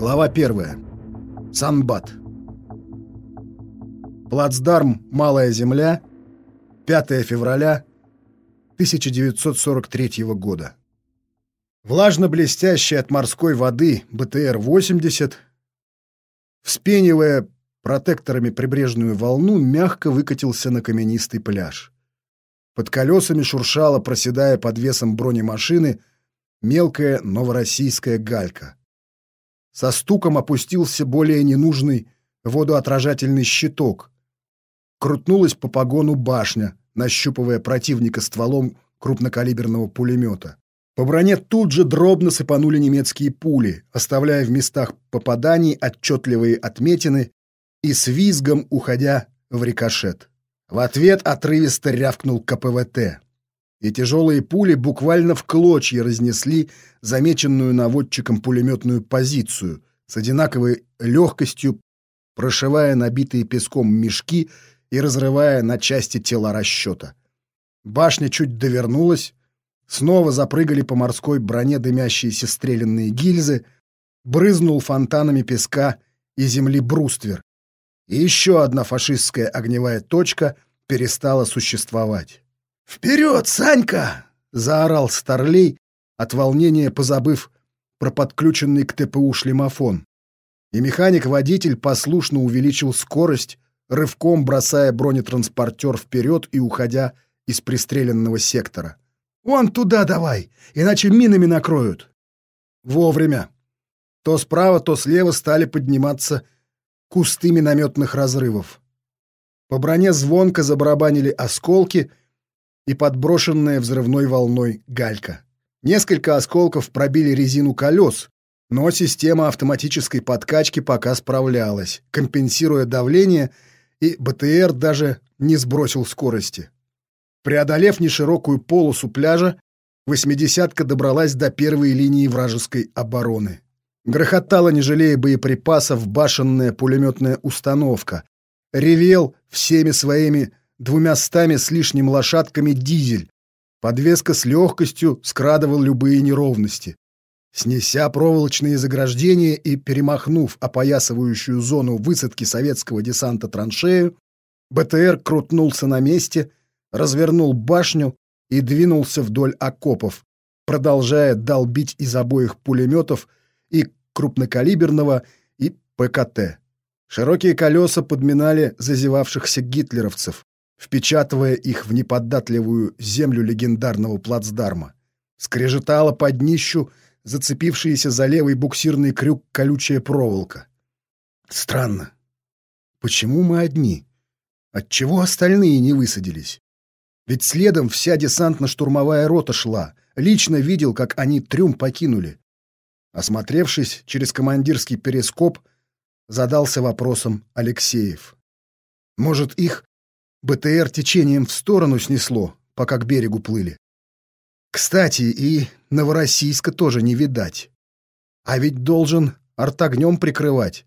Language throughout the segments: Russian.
Глава первая. Санбат. Плацдарм «Малая земля», 5 февраля 1943 года. Влажно-блестящий от морской воды БТР-80, вспенивая протекторами прибрежную волну, мягко выкатился на каменистый пляж. Под колесами шуршала, проседая под весом бронемашины, мелкая новороссийская галька. Со стуком опустился более ненужный водоотражательный щиток. Крутнулась по погону башня, нащупывая противника стволом крупнокалиберного пулемета. По броне тут же дробно сыпанули немецкие пули, оставляя в местах попаданий отчетливые отметины и с визгом уходя в рикошет. В ответ отрывисто рявкнул КПВТ и тяжелые пули буквально в клочья разнесли замеченную наводчиком пулеметную позицию, с одинаковой легкостью прошивая набитые песком мешки и разрывая на части тела расчета. Башня чуть довернулась, снова запрыгали по морской броне дымящиеся стрелянные гильзы, брызнул фонтанами песка и земли бруствер, и еще одна фашистская огневая точка перестала существовать. «Вперед, Санька!» — заорал Старлей, от волнения позабыв про подключенный к ТПУ шлемофон. И механик-водитель послушно увеличил скорость, рывком бросая бронетранспортер вперед и уходя из пристреленного сектора. «Вон туда давай, иначе минами накроют!» Вовремя. То справа, то слева стали подниматься кусты минометных разрывов. По броне звонко забарабанили осколки — и подброшенная взрывной волной галька. Несколько осколков пробили резину колес, но система автоматической подкачки пока справлялась, компенсируя давление, и БТР даже не сбросил скорости. Преодолев неширокую полосу пляжа, восьмидесятка добралась до первой линии вражеской обороны. Грохотала, не жалея боеприпасов, башенная пулеметная установка. Ревел всеми своими двумя стами с лишним лошадками дизель. Подвеска с легкостью скрадывал любые неровности. Снеся проволочные заграждения и перемахнув опоясывающую зону высадки советского десанта траншею, БТР крутнулся на месте, развернул башню и двинулся вдоль окопов, продолжая долбить из обоих пулеметов и крупнокалиберного, и ПКТ. Широкие колеса подминали зазевавшихся гитлеровцев впечатывая их в неподатливую землю легендарного плацдарма. Скрежетала под днищу зацепившаяся за левый буксирный крюк колючая проволока. Странно. Почему мы одни? Отчего остальные не высадились? Ведь следом вся десантно-штурмовая рота шла. Лично видел, как они трюм покинули. Осмотревшись через командирский перископ, задался вопросом Алексеев. Может, их БТР течением в сторону снесло, пока к берегу плыли. Кстати, и Новороссийска тоже не видать. А ведь должен артогнем прикрывать.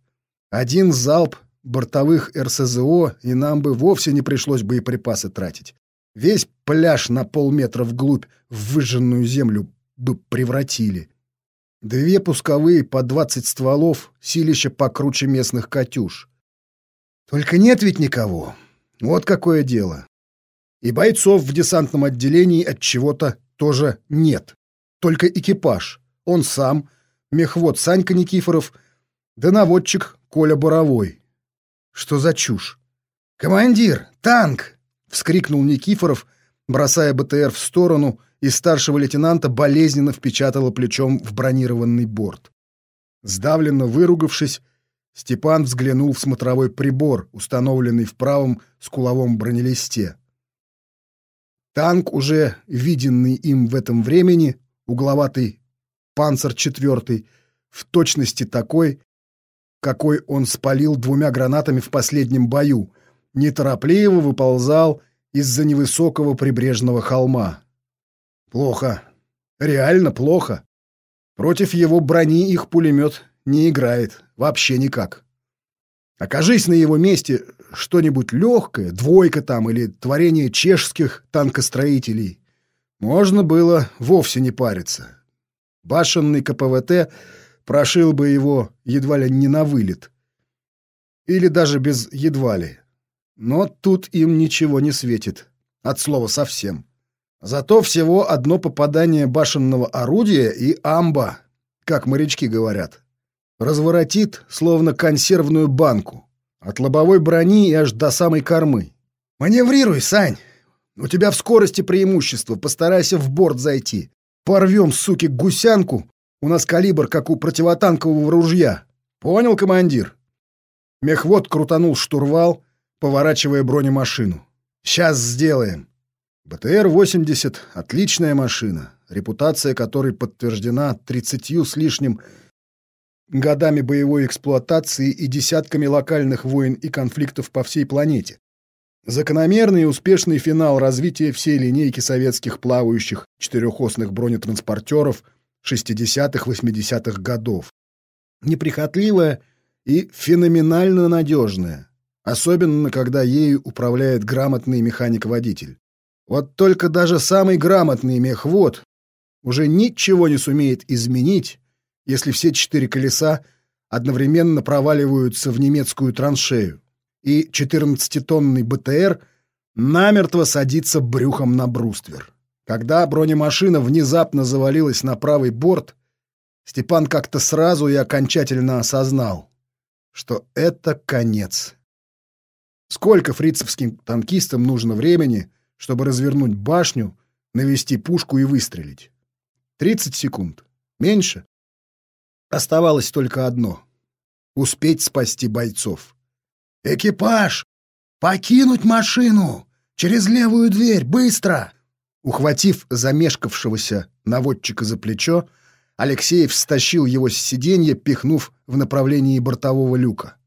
Один залп бортовых РСЗО, и нам бы вовсе не пришлось боеприпасы тратить. Весь пляж на полметра вглубь в выжженную землю бы превратили. Две пусковые по двадцать стволов, силища покруче местных «Катюш». Только нет ведь никого. Вот какое дело. И бойцов в десантном отделении от чего-то тоже нет. Только экипаж. Он сам, мехвод Санька Никифоров, да наводчик Коля Боровой. Что за чушь? «Командир, танк!» — вскрикнул Никифоров, бросая БТР в сторону, и старшего лейтенанта болезненно впечатало плечом в бронированный борт. Сдавленно выругавшись, Степан взглянул в смотровой прибор, установленный в правом скуловом бронелисте. Танк, уже виденный им в этом времени, угловатый «Панцер четвертый», в точности такой, какой он спалил двумя гранатами в последнем бою, неторопливо выползал из-за невысокого прибрежного холма. Плохо. Реально плохо. Против его брони их пулемет не играет. Вообще никак. Окажись на его месте что-нибудь легкое, двойка там или творение чешских танкостроителей, можно было вовсе не париться. Башенный КПВТ прошил бы его едва ли не на вылет. Или даже без едва ли. Но тут им ничего не светит. От слова совсем. Зато всего одно попадание башенного орудия и амба, как морячки говорят. Разворотит, словно консервную банку. От лобовой брони и аж до самой кормы. «Маневрируй, Сань! У тебя в скорости преимущество, постарайся в борт зайти. Порвем, суки, гусянку, у нас калибр, как у противотанкового ружья. Понял, командир?» Мехвод крутанул штурвал, поворачивая бронемашину. «Сейчас сделаем». БТР-80 — отличная машина, репутация которой подтверждена тридцатью с лишним годами боевой эксплуатации и десятками локальных войн и конфликтов по всей планете. Закономерный и успешный финал развития всей линейки советских плавающих четырехосных бронетранспортеров 60-80-х годов. Неприхотливая и феноменально надежная, особенно когда ею управляет грамотный механик-водитель. Вот только даже самый грамотный мехвод уже ничего не сумеет изменить, если все четыре колеса одновременно проваливаются в немецкую траншею, и 14-тонный БТР намертво садится брюхом на бруствер. Когда бронемашина внезапно завалилась на правый борт, Степан как-то сразу и окончательно осознал, что это конец. Сколько фрицевским танкистам нужно времени — чтобы развернуть башню, навести пушку и выстрелить. 30 секунд. Меньше. Оставалось только одно — успеть спасти бойцов. «Экипаж! Покинуть машину! Через левую дверь! Быстро!» Ухватив замешкавшегося наводчика за плечо, Алексеев стащил его с сиденья, пихнув в направлении бортового люка.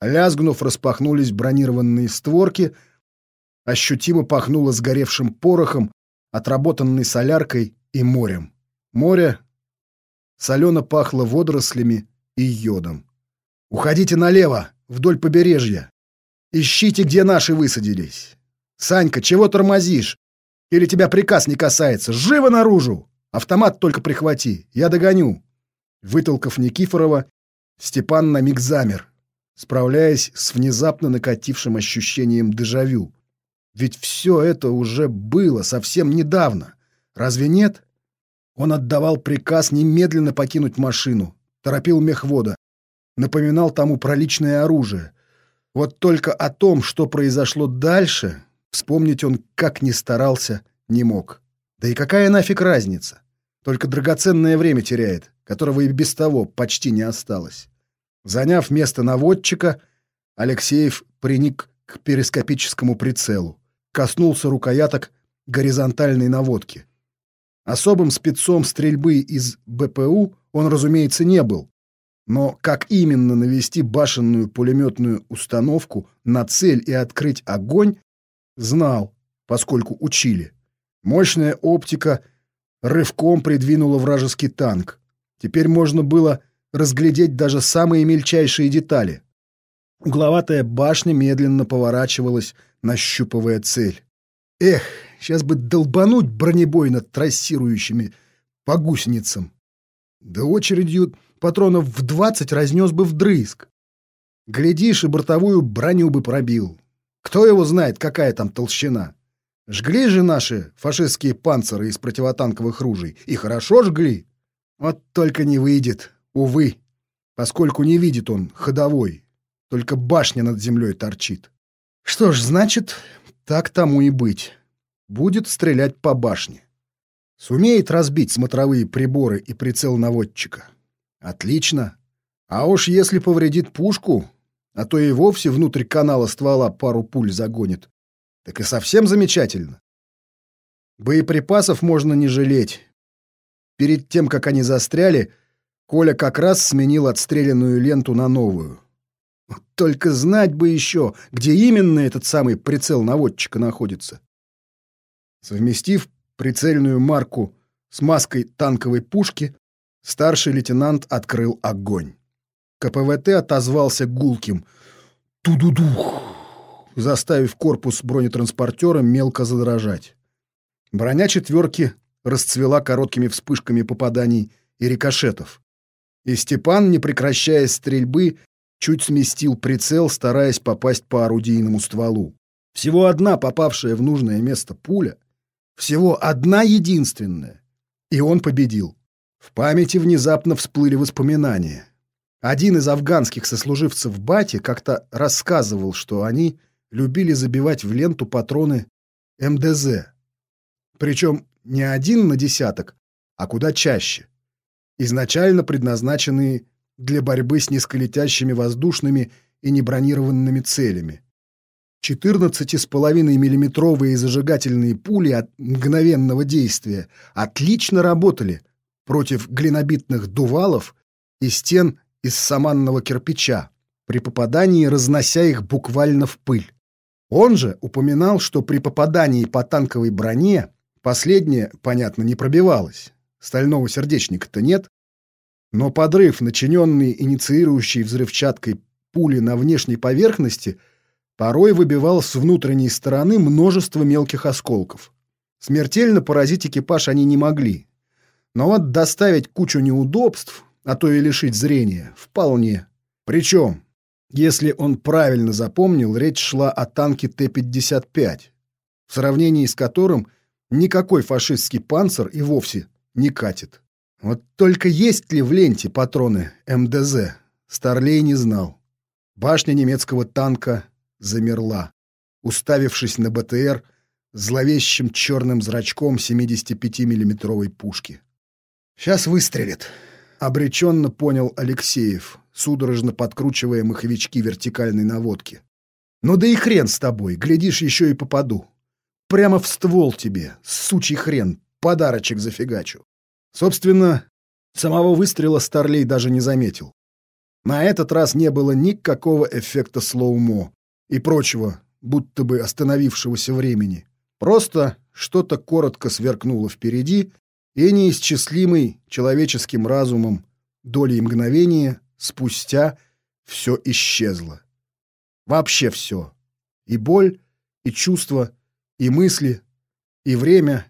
Лязгнув, распахнулись бронированные створки — ощутимо пахнуло сгоревшим порохом, отработанной соляркой и морем. Море солено пахло водорослями и йодом. «Уходите налево, вдоль побережья. Ищите, где наши высадились. Санька, чего тормозишь? Или тебя приказ не касается? Живо наружу! Автомат только прихвати, я догоню!» Вытолкав Никифорова, Степан на миг замер, справляясь с внезапно накатившим ощущением дежавю. Ведь все это уже было совсем недавно. Разве нет? Он отдавал приказ немедленно покинуть машину, торопил мехвода, напоминал тому про личное оружие. Вот только о том, что произошло дальше, вспомнить он как ни старался, не мог. Да и какая нафиг разница? Только драгоценное время теряет, которого и без того почти не осталось. Заняв место наводчика, Алексеев приник к перископическому прицелу коснулся рукояток горизонтальной наводки. Особым спецом стрельбы из БПУ он, разумеется, не был. Но как именно навести башенную пулеметную установку на цель и открыть огонь, знал, поскольку учили. Мощная оптика рывком придвинула вражеский танк. Теперь можно было разглядеть даже самые мельчайшие детали. Угловатая башня медленно поворачивалась нащупывая цель. Эх, сейчас бы долбануть бронебойно трассирующими по гусеницам. Да очередью патронов в двадцать разнес бы вдрызг. Глядишь, и бортовую броню бы пробил. Кто его знает, какая там толщина. Жгли же наши фашистские панциры из противотанковых ружей. И хорошо жгли. Вот только не выйдет, увы, поскольку не видит он ходовой. Только башня над землей торчит. Что ж, значит, так тому и быть. Будет стрелять по башне. Сумеет разбить смотровые приборы и прицел наводчика. Отлично. А уж если повредит пушку, а то и вовсе внутрь канала ствола пару пуль загонит, так и совсем замечательно. Боеприпасов можно не жалеть. Перед тем, как они застряли, Коля как раз сменил отстрелянную ленту на новую. Только знать бы еще, где именно этот самый прицел наводчика находится. Совместив прицельную марку с маской танковой пушки, старший лейтенант открыл огонь. КПВТ отозвался гулким «Ту-ду-дух», заставив корпус бронетранспортера мелко задрожать. Броня четверки расцвела короткими вспышками попаданий и рикошетов. И Степан, не прекращая стрельбы, чуть сместил прицел, стараясь попасть по орудийному стволу. Всего одна попавшая в нужное место пуля, всего одна единственная, и он победил. В памяти внезапно всплыли воспоминания. Один из афганских сослуживцев Бати как-то рассказывал, что они любили забивать в ленту патроны МДЗ. Причем не один на десяток, а куда чаще. Изначально предназначенные для борьбы с низколетящими воздушными и небронированными целями. 14,5-миллиметровые зажигательные пули от мгновенного действия отлично работали против глинобитных дувалов и стен из саманного кирпича, при попадании разнося их буквально в пыль. Он же упоминал, что при попадании по танковой броне последняя, понятно, не пробивалась. Стального сердечника-то нет. Но подрыв, начиненный инициирующей взрывчаткой пули на внешней поверхности – порой выбивал с внутренней стороны множество мелких осколков. Смертельно поразить экипаж они не могли. Но вот доставить кучу неудобств, а то и лишить зрения, вполне. Причем, если он правильно запомнил, речь шла о танке Т-55, в сравнении с которым никакой фашистский панцир и вовсе не катит. Вот только есть ли в ленте патроны МДЗ, Старлей не знал. Башня немецкого танка замерла, уставившись на БТР зловещим черным зрачком 75-миллиметровой пушки. «Сейчас выстрелит», — обреченно понял Алексеев, судорожно подкручивая маховички вертикальной наводки. «Ну да и хрен с тобой, глядишь, еще и попаду. Прямо в ствол тебе, сучий хрен, подарочек зафигачу». Собственно, самого выстрела Старлей даже не заметил. На этот раз не было никакого эффекта слоумо, и прочего, будто бы остановившегося времени. Просто что-то коротко сверкнуло впереди, и неисчислимый человеческим разумом долей мгновения спустя все исчезло. Вообще все. И боль, и чувства, и мысли, и время,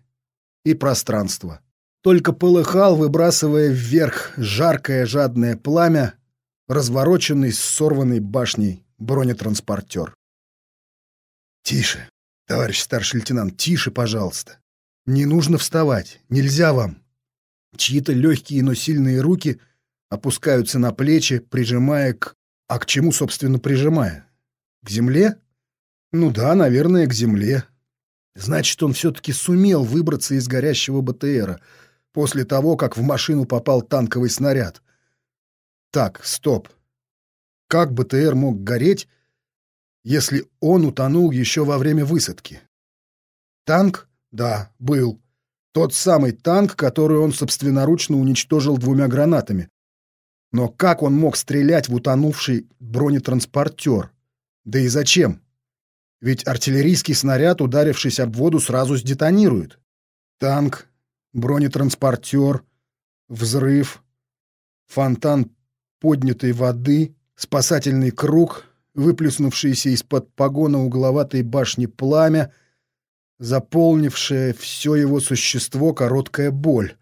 и пространство. Только полыхал, выбрасывая вверх жаркое жадное пламя, развороченный с сорванной башней бронетранспортер. «Тише, товарищ старший лейтенант, тише, пожалуйста. Не нужно вставать, нельзя вам». Чьи-то легкие, но сильные руки опускаются на плечи, прижимая к... А к чему, собственно, прижимая? К земле? Ну да, наверное, к земле. Значит, он все-таки сумел выбраться из горящего БТРа после того, как в машину попал танковый снаряд. Так, стоп. Как БТР мог гореть, если он утонул еще во время высадки? Танк? Да, был. Тот самый танк, который он собственноручно уничтожил двумя гранатами. Но как он мог стрелять в утонувший бронетранспортер? Да и зачем? Ведь артиллерийский снаряд, ударившись об воду, сразу сдетонирует. Танк, бронетранспортер, взрыв, фонтан поднятой воды, спасательный круг, выплеснувшееся из-под погона угловатой башни пламя, заполнившее все его существо короткая боль.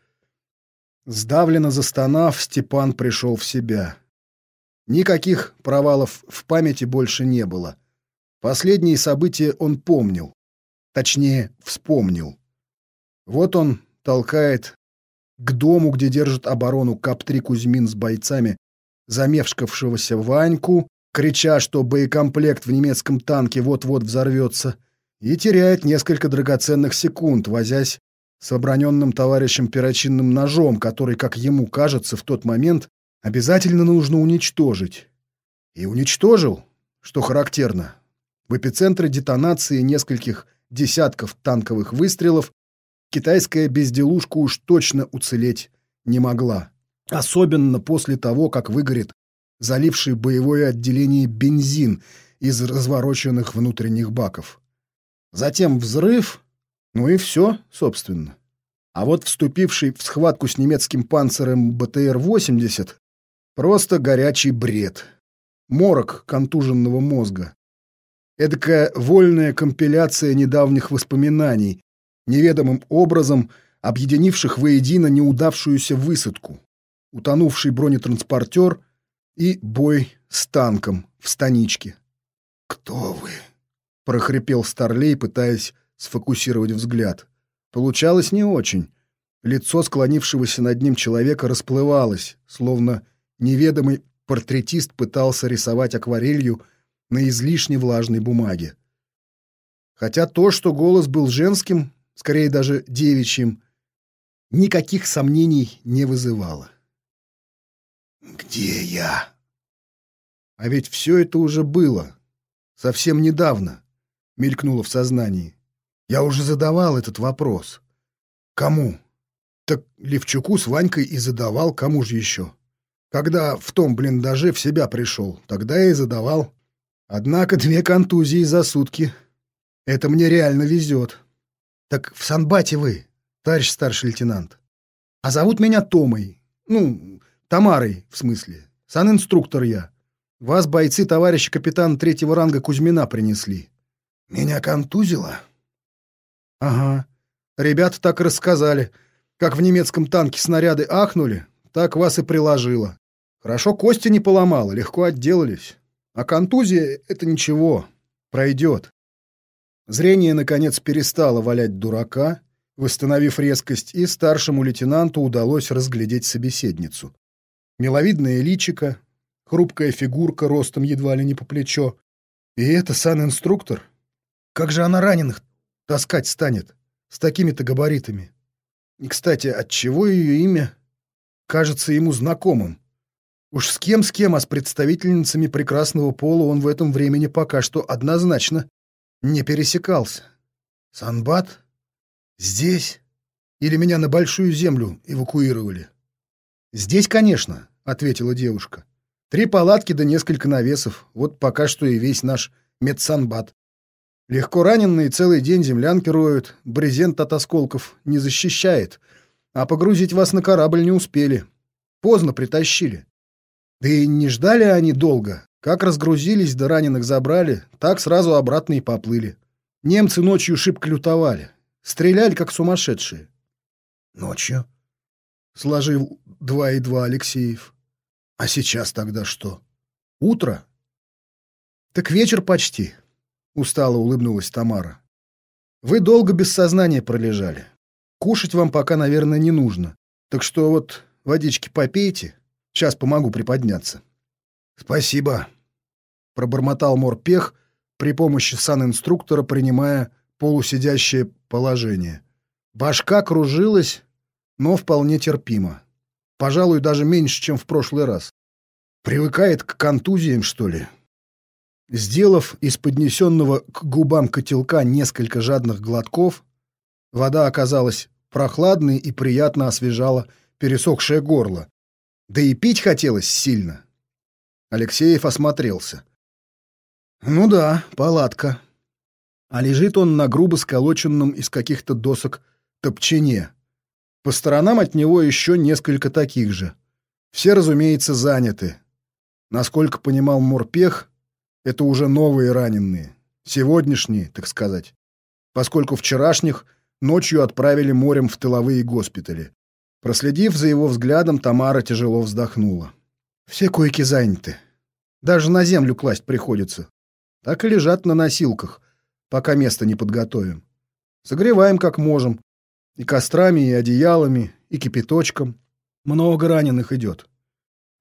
Сдавленно застонав, Степан пришел в себя. Никаких провалов в памяти больше не было. Последние события он помнил. Точнее, вспомнил. Вот он толкает к дому, где держит оборону Кап-3 Кузьмин с бойцами, замевшкавшегося Ваньку, крича, что боекомплект в немецком танке вот-вот взорвется, и теряет несколько драгоценных секунд, возясь с оброненным товарищем перочинным ножом, который, как ему кажется, в тот момент обязательно нужно уничтожить. И уничтожил, что характерно. В эпицентре детонации нескольких десятков танковых выстрелов китайская безделушка уж точно уцелеть не могла. Особенно после того, как выгорит заливший боевое отделение бензин из развороченных внутренних баков. Затем взрыв, ну и все, собственно. А вот вступивший в схватку с немецким панцирем БТР-80 просто горячий бред. Морок контуженного мозга. Эдакая вольная компиляция недавних воспоминаний, неведомым образом объединивших воедино неудавшуюся высадку. Утонувший бронетранспортер и бой с танком в станичке. «Кто вы?» — прохрипел Старлей, пытаясь сфокусировать взгляд. Получалось не очень. Лицо склонившегося над ним человека расплывалось, словно неведомый портретист пытался рисовать акварелью на излишне влажной бумаге. Хотя то, что голос был женским, скорее даже девичьим, никаких сомнений не вызывало. «Где я?» А ведь все это уже было. Совсем недавно мелькнуло в сознании. Я уже задавал этот вопрос. Кому? Так Левчуку с Ванькой и задавал, кому же еще? Когда в том блиндаже в себя пришел, тогда и задавал. Однако две контузии за сутки. Это мне реально везет. Так в Санбате вы, товарищ старший лейтенант. А зовут меня Томой. Ну, Тамарой, в смысле. Сан-инструктор я. Вас бойцы товарища капитана третьего ранга Кузьмина принесли. Меня контузило? Ага. Ребята так рассказали. Как в немецком танке снаряды ахнули, так вас и приложило. Хорошо кости не поломало, легко отделались. А контузия — это ничего, пройдет. Зрение, наконец, перестало валять дурака, восстановив резкость, и старшему лейтенанту удалось разглядеть собеседницу. Миловидное личико, хрупкая фигурка ростом едва ли не по плечо. И это сан-инструктор? Как же она раненых таскать станет с такими-то габаритами? И, кстати, отчего ее имя кажется ему знакомым? Уж с кем с кем, а с представительницами прекрасного пола он в этом времени пока что однозначно не пересекался. Санбат? Здесь? Или меня на Большую Землю эвакуировали? Здесь, конечно, — ответила девушка. Три палатки да несколько навесов. Вот пока что и весь наш медсанбат. Легко раненые целый день землянки роют, брезент от осколков не защищает, а погрузить вас на корабль не успели. Поздно притащили. Да и не ждали они долго. Как разгрузились да раненых забрали, так сразу обратно и поплыли. Немцы ночью шибко лютовали. Стреляли, как сумасшедшие. Ночью? Сложил два и два Алексеев. А сейчас тогда что? Утро? Так вечер почти, устало улыбнулась Тамара. Вы долго без сознания пролежали. Кушать вам пока, наверное, не нужно. Так что вот водички попейте, сейчас помогу приподняться. Спасибо, пробормотал морпех при помощи санинструктора, принимая полусидящее положение. Башка кружилась, но вполне терпимо. Пожалуй, даже меньше, чем в прошлый раз. Привыкает к контузиям, что ли? Сделав из поднесенного к губам котелка несколько жадных глотков, вода оказалась прохладной и приятно освежала пересохшее горло. Да и пить хотелось сильно. Алексеев осмотрелся. Ну да, палатка. А лежит он на грубо сколоченном из каких-то досок топчине. По сторонам от него еще несколько таких же. Все, разумеется, заняты. Насколько понимал Морпех, это уже новые раненые. Сегодняшние, так сказать. Поскольку вчерашних ночью отправили морем в тыловые госпитали. Проследив за его взглядом, Тамара тяжело вздохнула. Все койки заняты. Даже на землю класть приходится. Так и лежат на носилках, пока место не подготовим. Согреваем как можем, и кострами, и одеялами, и кипяточком. Много раненых идет.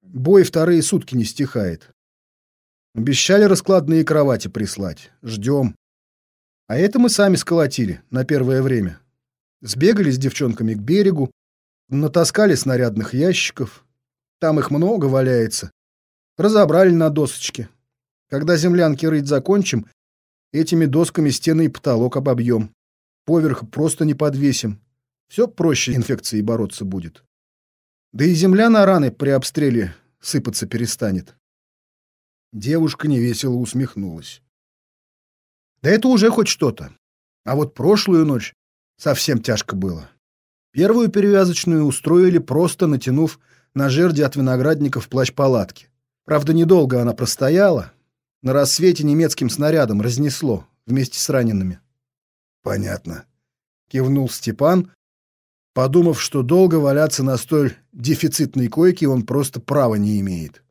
Бой вторые сутки не стихает. Обещали раскладные кровати прислать. Ждем. А это мы сами сколотили на первое время. Сбегали с девчонками к берегу, натаскали снарядных ящиков. Там их много валяется. Разобрали на досочке. Когда землянки рыть закончим, этими досками стены и потолок обобьем. Поверх просто не подвесим. Все проще инфекцией бороться будет. Да и земля на раны при обстреле сыпаться перестанет. Девушка невесело усмехнулась. Да это уже хоть что-то. А вот прошлую ночь совсем тяжко было. Первую перевязочную устроили, просто натянув на жерди от виноградников плащ палатки. Правда, недолго она простояла. На рассвете немецким снарядом разнесло вместе с ранеными. — Понятно. — кивнул Степан, подумав, что долго валяться на столь дефицитной койке он просто права не имеет.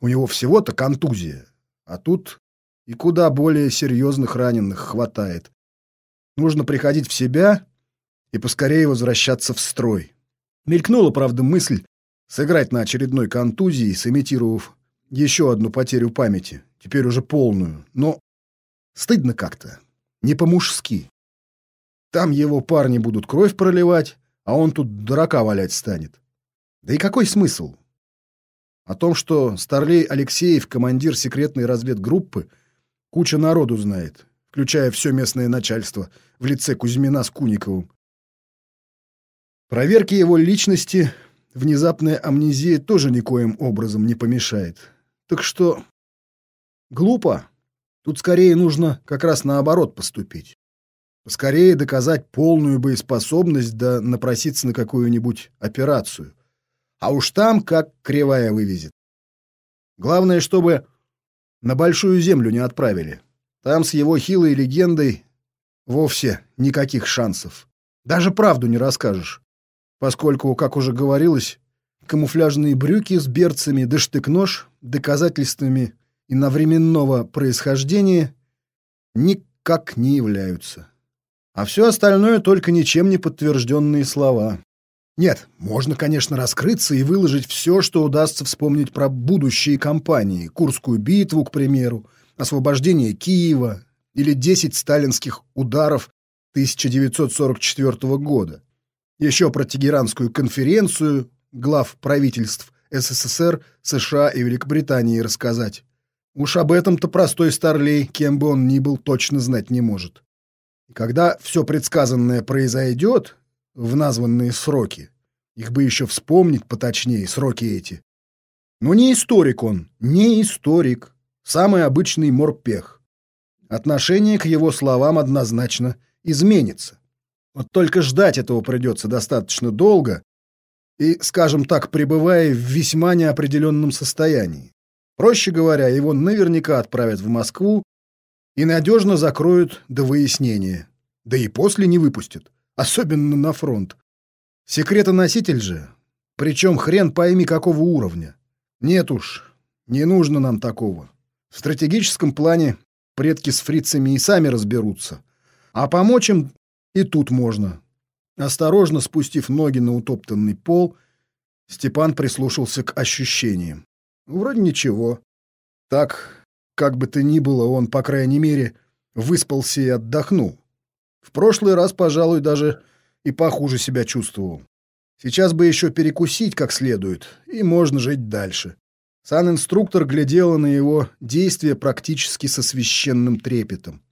У него всего-то контузия, а тут и куда более серьезных раненых хватает. Нужно приходить в себя и поскорее возвращаться в строй. Мелькнула, правда, мысль сыграть на очередной контузии, сымитировав еще одну потерю памяти, теперь уже полную, но стыдно как-то, не по-мужски. Там его парни будут кровь проливать, а он тут дурака валять станет. Да и какой смысл? О том, что Старлей Алексеев, командир секретной разведгруппы, куча народу знает, включая все местное начальство в лице Кузьмина с Куниковым. Проверке его личности внезапная амнезия тоже никоим образом не помешает. Так что глупо. Тут скорее нужно как раз наоборот поступить. Скорее доказать полную боеспособность да напроситься на какую-нибудь операцию. А уж там как кривая вывезет. Главное, чтобы на Большую Землю не отправили. Там с его хилой легендой вовсе никаких шансов. Даже правду не расскажешь. Поскольку, как уже говорилось, камуфляжные брюки с берцами да штык-нож доказательствами иновременного происхождения никак не являются. А все остальное только ничем не подтвержденные слова. Нет, можно, конечно, раскрыться и выложить все, что удастся вспомнить про будущие кампании. Курскую битву, к примеру, освобождение Киева или 10 сталинских ударов 1944 года. Еще про Тегеранскую конференцию глав правительств СССР, США и Великобритании рассказать. Уж об этом-то простой старлей, кем бы он ни был, точно знать не может. Когда все предсказанное произойдет, в названные сроки. Их бы еще вспомнить поточнее, сроки эти. Но не историк он, не историк. Самый обычный морпех. Отношение к его словам однозначно изменится. Вот только ждать этого придется достаточно долго и, скажем так, пребывая в весьма неопределенном состоянии. Проще говоря, его наверняка отправят в Москву и надежно закроют до выяснения. Да и после не выпустят особенно на фронт. Секретоноситель же, причем хрен пойми какого уровня. Нет уж, не нужно нам такого. В стратегическом плане предки с фрицами и сами разберутся. А помочь им и тут можно. Осторожно спустив ноги на утоптанный пол, Степан прислушался к ощущениям. Вроде ничего. Так, как бы то ни было, он, по крайней мере, выспался и отдохнул. В прошлый раз, пожалуй, даже и похуже себя чувствовал. Сейчас бы еще перекусить как следует, и можно жить дальше. Сан-инструктор глядела на его действия практически со священным трепетом.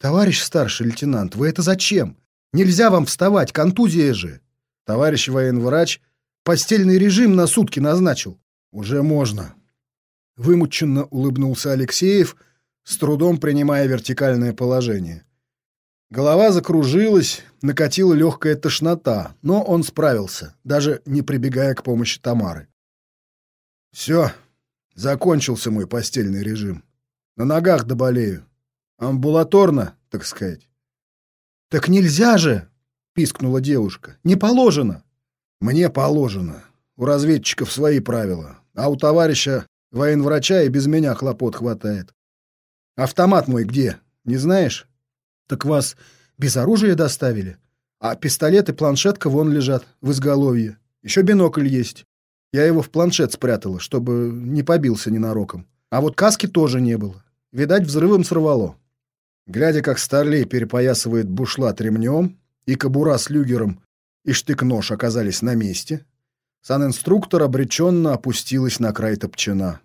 «Товарищ старший лейтенант, вы это зачем? Нельзя вам вставать, контузия же!» Товарищ военврач постельный режим на сутки назначил. «Уже можно». Вымученно улыбнулся Алексеев, с трудом принимая вертикальное положение. Голова закружилась, накатила легкая тошнота, но он справился, даже не прибегая к помощи Тамары. «Все, закончился мой постельный режим. На ногах доболею. Амбулаторно, так сказать». «Так нельзя же!» — пискнула девушка. «Не положено!» «Мне положено. У разведчиков свои правила, а у товарища военврача и без меня хлопот хватает. Автомат мой где, не знаешь?» Так вас без оружия доставили? А пистолет и планшетка вон лежат, в изголовье. Еще бинокль есть. Я его в планшет спрятала, чтобы не побился ненароком. А вот каски тоже не было. Видать, взрывом сорвало. Глядя, как Старлей перепоясывает бушлат ремнем, и кобура с люгером и штык-нож оказались на месте, санинструктор обреченно опустилась на край топчана.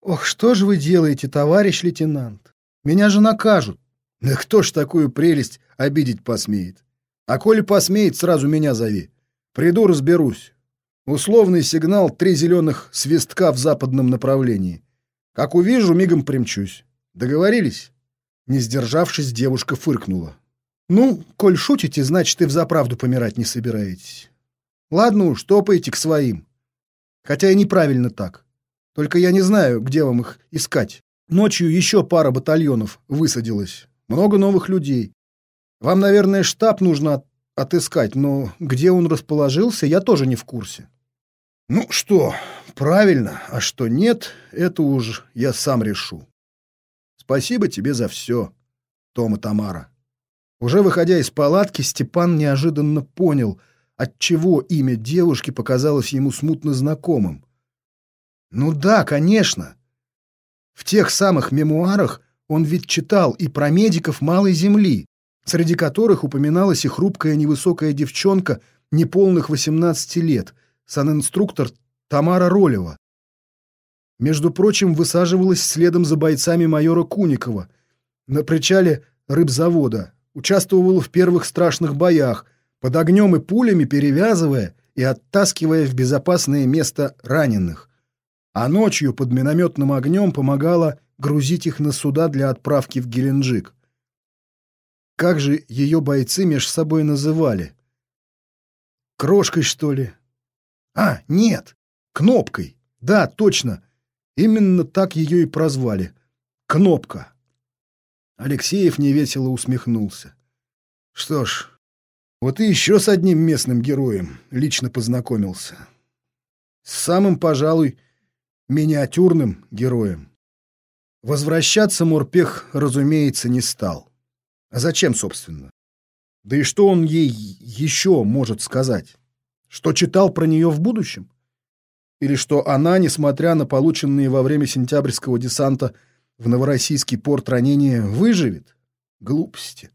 «Ох, что же вы делаете, товарищ лейтенант? Меня же накажут. Да кто ж такую прелесть обидеть посмеет? А коли посмеет, сразу меня зови. Приду, разберусь. Условный сигнал — три зеленых свистка в западном направлении. Как увижу, мигом примчусь. Договорились?» Не сдержавшись, девушка фыркнула. «Ну, коль шутите, значит, и взаправду помирать не собираетесь. Ладно уж, топайте к своим. Хотя и неправильно так. Только я не знаю, где вам их искать. Ночью еще пара батальонов высадилась. Много новых людей. Вам, наверное, штаб нужно отыскать, но где он расположился, я тоже не в курсе. Ну что, правильно, а что нет, это уж я сам решу. Спасибо тебе за все, Том и Тамара. Уже выходя из палатки, Степан неожиданно понял, отчего имя девушки показалось ему смутно знакомым. Ну да, конечно. В тех самых мемуарах он ведь читал и про медиков Малой Земли, среди которых упоминалась и хрупкая невысокая девчонка неполных 18 лет, санинструктор Тамара Ролева. Между прочим, высаживалась следом за бойцами майора Куникова на причале рыбзавода, участвовала в первых страшных боях, под огнем и пулями перевязывая и оттаскивая в безопасное место раненых, а ночью под минометным огнем помогала грузить их на суда для отправки в Геленджик. Как же ее бойцы меж собой называли? Крошкой, что ли? А, нет, Кнопкой. Да, точно. Именно так ее и прозвали. Кнопка. Алексеев невесело усмехнулся. Что ж, вот и еще с одним местным героем лично познакомился. С самым, пожалуй, миниатюрным героем. Возвращаться Морпех, разумеется, не стал. А зачем, собственно? Да и что он ей еще может сказать? Что читал про нее в будущем? Или что она, несмотря на полученные во время сентябрьского десанта в Новороссийский порт ранения, выживет? Глупости.